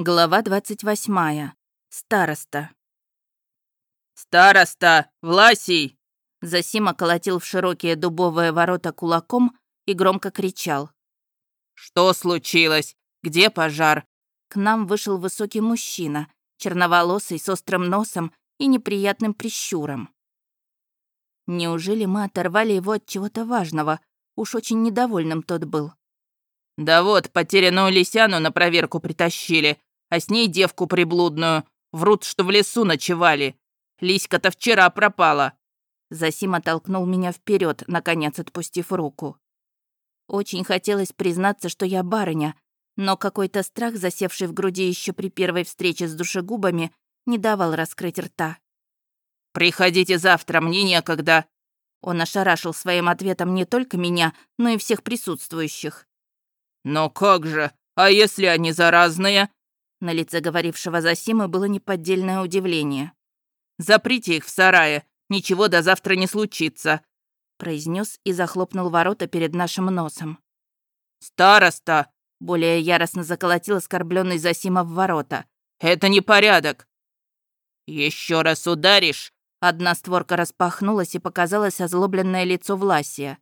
Глава 28. Староста. «Староста! Власий!» Засима колотил в широкие дубовые ворота кулаком и громко кричал. «Что случилось? Где пожар?» К нам вышел высокий мужчина, черноволосый, с острым носом и неприятным прищуром. Неужели мы оторвали его от чего-то важного? Уж очень недовольным тот был. «Да вот, потерянную лисяну на проверку притащили а с ней девку приблудную. Врут, что в лесу ночевали. Лиська-то вчера пропала». Засима толкнул меня вперед, наконец отпустив руку. Очень хотелось признаться, что я барыня, но какой-то страх, засевший в груди еще при первой встрече с душегубами, не давал раскрыть рта. «Приходите завтра, мне некогда». Он ошарашил своим ответом не только меня, но и всех присутствующих. «Но как же? А если они заразные?» На лице говорившего за Симы было неподдельное удивление. «Заприте их в сарае, ничего до завтра не случится», произнес и захлопнул ворота перед нашим носом. «Староста!» Более яростно заколотил оскорбленный Засима в ворота. «Это не порядок!» Еще раз ударишь!» Одна створка распахнулась и показалось озлобленное лицо Власия.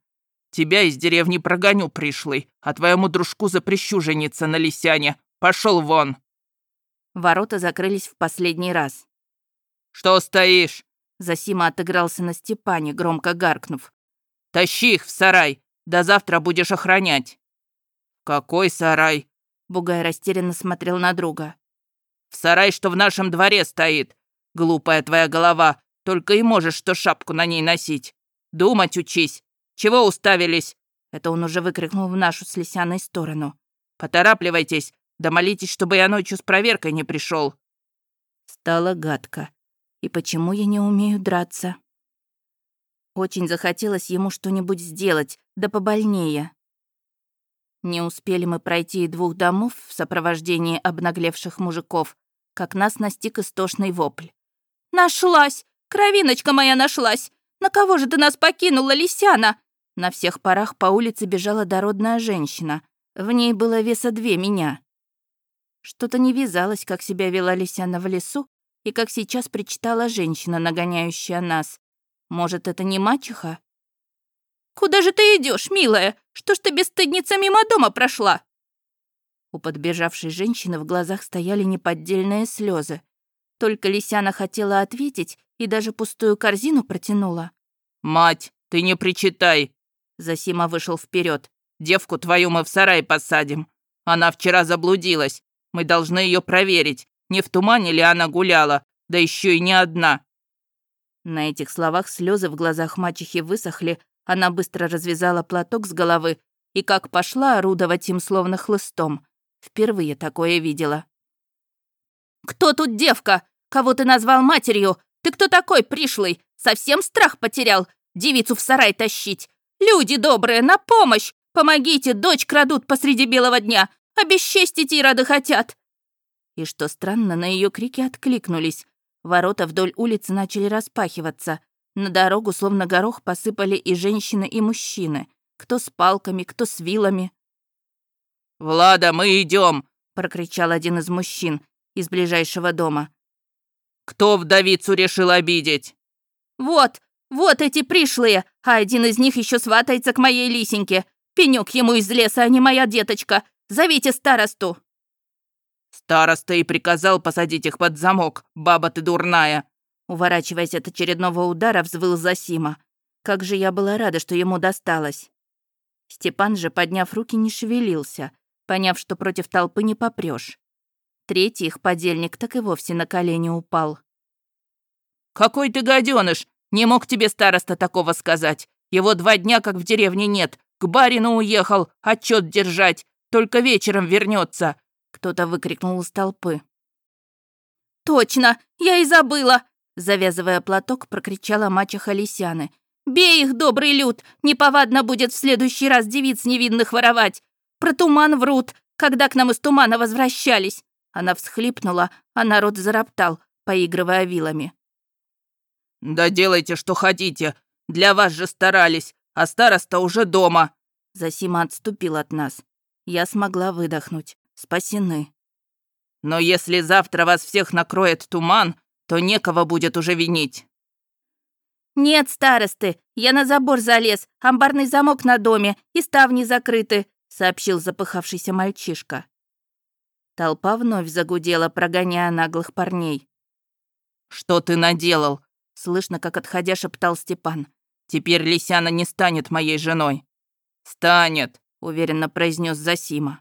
«Тебя из деревни прогоню, пришлый, а твоему дружку запрещу жениться на Лисяне. Пошел вон!» Ворота закрылись в последний раз. «Что стоишь?» Засима отыгрался на Степане, громко гаркнув. «Тащи их в сарай, до завтра будешь охранять». «Какой сарай?» Бугай растерянно смотрел на друга. «В сарай, что в нашем дворе стоит. Глупая твоя голова, только и можешь что шапку на ней носить. Думать учись. Чего уставились?» Это он уже выкрикнул в нашу с Лисяной сторону. «Поторапливайтесь, да молитесь, чтобы я ночью с проверкой не пришел. Стало гадко. И почему я не умею драться? Очень захотелось ему что-нибудь сделать, да побольнее. Не успели мы пройти и двух домов в сопровождении обнаглевших мужиков, как нас настиг истошный вопль. «Нашлась! Кровиночка моя нашлась! На кого же ты нас покинула, Лисяна?» На всех парах по улице бежала дородная женщина. В ней было веса две меня. Что-то не вязалось, как себя вела Лисяна в лесу, и как сейчас причитала женщина, нагоняющая нас. Может, это не мачеха? «Куда же ты идешь, милая? Что ж ты бесстыдница мимо дома прошла?» У подбежавшей женщины в глазах стояли неподдельные слезы. Только Лисяна хотела ответить и даже пустую корзину протянула. «Мать, ты не причитай!» Засима вышел вперед. «Девку твою мы в сарай посадим. Она вчера заблудилась. Мы должны ее проверить, не в тумане ли она гуляла, да еще и не одна». На этих словах слезы в глазах мачехи высохли, она быстро развязала платок с головы и как пошла орудовать им словно хлыстом. Впервые такое видела. «Кто тут девка? Кого ты назвал матерью? Ты кто такой пришлый? Совсем страх потерял? Девицу в сарай тащить? Люди добрые, на помощь! Помогите, дочь крадут посреди белого дня! Обесчестить Ироды хотят!» И что странно, на ее крики откликнулись. Ворота вдоль улицы начали распахиваться. На дорогу, словно горох, посыпали и женщины, и мужчины. Кто с палками, кто с вилами. «Влада, мы идем! прокричал один из мужчин из ближайшего дома. «Кто вдовицу решил обидеть?» «Вот, вот эти пришлые, а один из них еще сватается к моей лисеньке. Пенек ему из леса, а не моя деточка. Зовите старосту!» «Староста и приказал посадить их под замок, баба ты дурная!» Уворачиваясь от очередного удара, взвыл Засима. Как же я была рада, что ему досталось. Степан же, подняв руки, не шевелился, поняв, что против толпы не попрёшь. Третий их подельник так и вовсе на колени упал. «Какой ты гаденыш! Не мог тебе староста такого сказать! Его два дня как в деревне нет, к барину уехал, отчет держать. Только вечером вернется. Кто-то выкрикнул из толпы. «Точно! Я и забыла!» Завязывая платок, прокричала мачеха Лисяны. «Бей их, добрый люд! Неповадно будет в следующий раз девиц невинных воровать! Про туман врут, когда к нам из тумана возвращались!» Она всхлипнула, а народ зароптал, поигрывая вилами. «Да делайте, что хотите. Для вас же старались, а староста уже дома!» Засима отступил от нас. Я смогла выдохнуть. Спасены. Но если завтра вас всех накроет туман, то некого будет уже винить». «Нет, старосты, я на забор залез, амбарный замок на доме и ставни закрыты», сообщил запыхавшийся мальчишка. Толпа вновь загудела, прогоняя наглых парней. «Что ты наделал?» Слышно, как отходя шептал Степан. «Теперь Лисяна не станет моей женой». «Станет», — уверенно произнес Засима.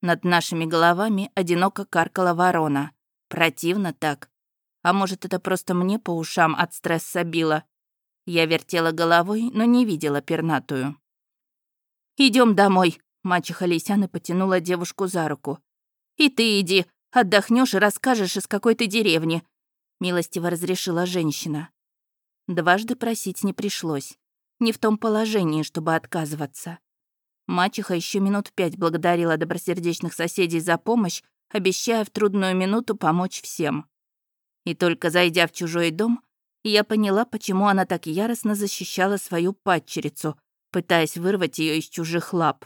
Над нашими головами одиноко каркала ворона. Противно так. А может, это просто мне по ушам от стресса било? Я вертела головой, но не видела пернатую. Идем домой», — мачеха Лисяна потянула девушку за руку. «И ты иди, отдохнешь и расскажешь, из какой ты деревни милостиво разрешила женщина. Дважды просить не пришлось. Не в том положении, чтобы отказываться. Мачеха еще минут пять благодарила добросердечных соседей за помощь, обещая в трудную минуту помочь всем. И только зайдя в чужой дом, я поняла, почему она так яростно защищала свою падчерицу, пытаясь вырвать ее из чужих лап.